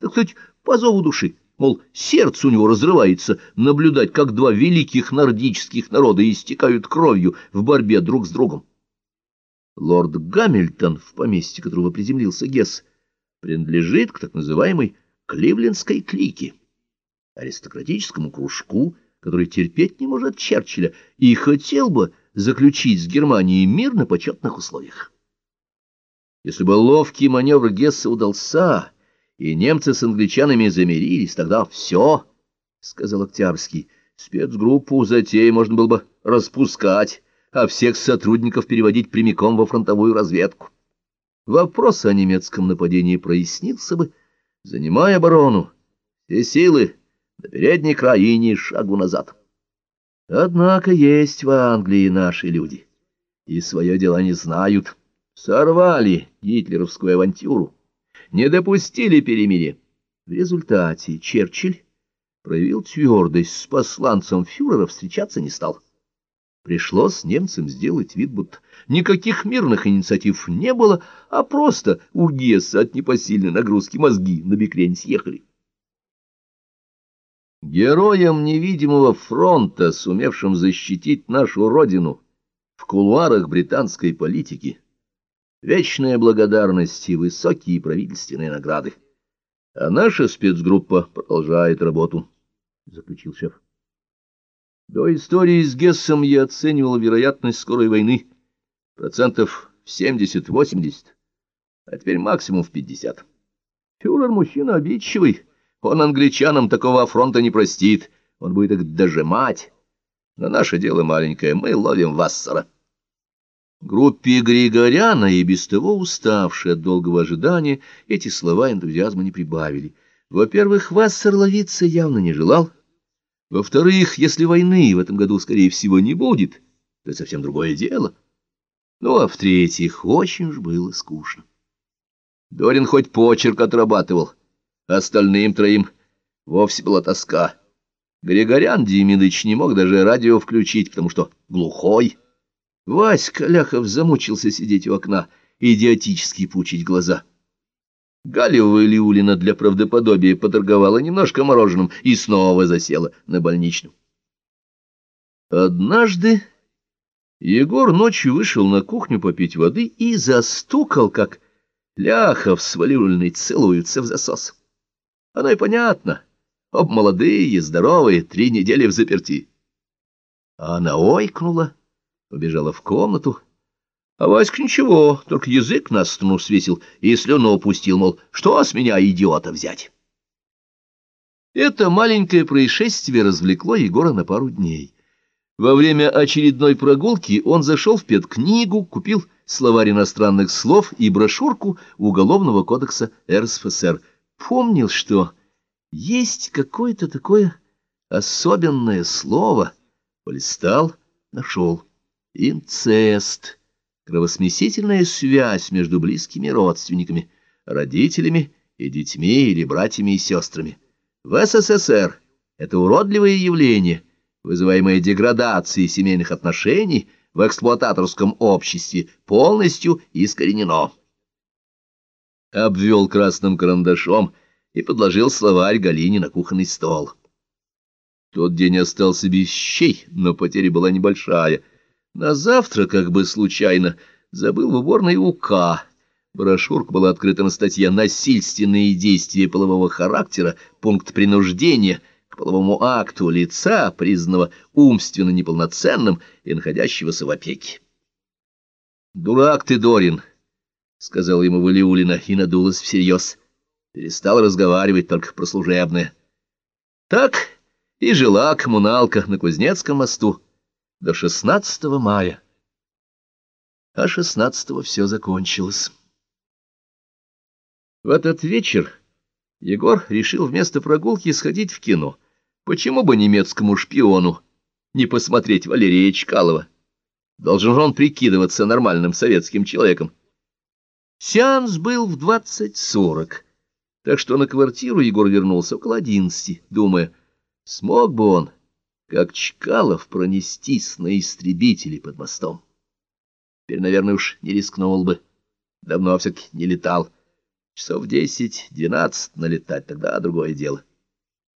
так сказать, по зову души. Мол, сердце у него разрывается наблюдать, как два великих нордических народа истекают кровью в борьбе друг с другом. Лорд Гамильтон, в поместье которого приземлился Гесс, принадлежит к так называемой Кливлендской клике, аристократическому кружку, который терпеть не может Черчилля и хотел бы заключить с Германией мир на почетных условиях. Если бы ловкий маневр Гесса удался, и немцы с англичанами замирились, тогда все, — сказал Октябрьский, — спецгруппу затеи можно было бы распускать, а всех сотрудников переводить прямиком во фронтовую разведку. Вопрос о немецком нападении прояснился бы, занимая оборону, все силы на и ни шагу назад. Однако есть в Англии наши люди, и свое дело не знают. Сорвали гитлеровскую авантюру, не допустили перемирия. В результате Черчилль проявил твердость, с посланцем фюрера встречаться не стал. Пришлось немцам сделать вид, будто никаких мирных инициатив не было, а просто у Гесса от непосильной нагрузки мозги на бекрень съехали. Героям невидимого фронта, сумевшим защитить нашу родину в кулуарах британской политики, вечная благодарность и высокие правительственные награды. А наша спецгруппа продолжает работу, — заключил шеф. До истории с Гессом я оценивал вероятность скорой войны процентов в 70-80, а теперь максимум в 50. Фюрер мужчина обидчивый, он англичанам такого фронта не простит, он будет их дожимать. Но наше дело маленькое, мы ловим Вассера. Группе Григоряна, и без того уставшей от долгого ожидания, эти слова энтузиазма не прибавили. Во-первых, Вассер ловиться явно не желал. Во-вторых, если войны в этом году, скорее всего, не будет, то это совсем другое дело. Ну, а в-третьих, очень уж было скучно. Дорин хоть почерк отрабатывал, остальным троим вовсе была тоска. Григорян Демидыч не мог даже радио включить, потому что глухой. Васька Ляхов замучился сидеть у окна, идиотически пучить глаза. Галева Лиулина для правдоподобия поторговала немножко мороженым и снова засела на больничном. Однажды Егор ночью вышел на кухню попить воды и застукал, как Ляхов с Валиулиной целуются в засос. Оно и понятно. Об молодые, здоровые, три недели в заперти. Она ойкнула Побежала в комнату. А Васька ничего, только язык на стену свесил и слюну упустил, мол, что с меня, идиота, взять? Это маленькое происшествие развлекло Егора на пару дней. Во время очередной прогулки он зашел в педкнигу, купил словарь иностранных слов и брошюрку Уголовного кодекса РСФСР. Помнил, что есть какое-то такое особенное слово. Полистал, нашел. Инцест. Кровосмесительная связь между близкими родственниками, родителями и детьми или братьями и сестрами. В СССР это уродливое явление, вызываемое деградацией семейных отношений в эксплуататорском обществе, полностью искоренено. Обвел красным карандашом и подложил словарь Галине на кухонный стол. Тот день остался без щей, но потеря была небольшая — на завтра, как бы случайно, забыл в уборной УК. Брошюрка была открыта на статье «Насильственные действия полового характера. Пункт принуждения» к половому акту лица, признанного умственно неполноценным и находящегося в опеке. «Дурак ты, Дорин!» — сказал ему Валиулина и надулась всерьез. Перестал разговаривать только про служебное. Так и жила коммуналка на Кузнецком мосту до 16 мая. А 16 все закончилось. В этот вечер Егор решил вместо прогулки сходить в кино. Почему бы немецкому шпиону не посмотреть Валерия Чкалова? Должен же он прикидываться нормальным советским человеком. Сеанс был в двадцать сорок, так что на квартиру Егор вернулся около одиннадцати, думая, смог бы он как Чкалов пронестись на истребителе под мостом. Теперь, наверное, уж не рискнул бы. Давно все-таки не летал. Часов десять-двенадцать налетать, тогда другое дело.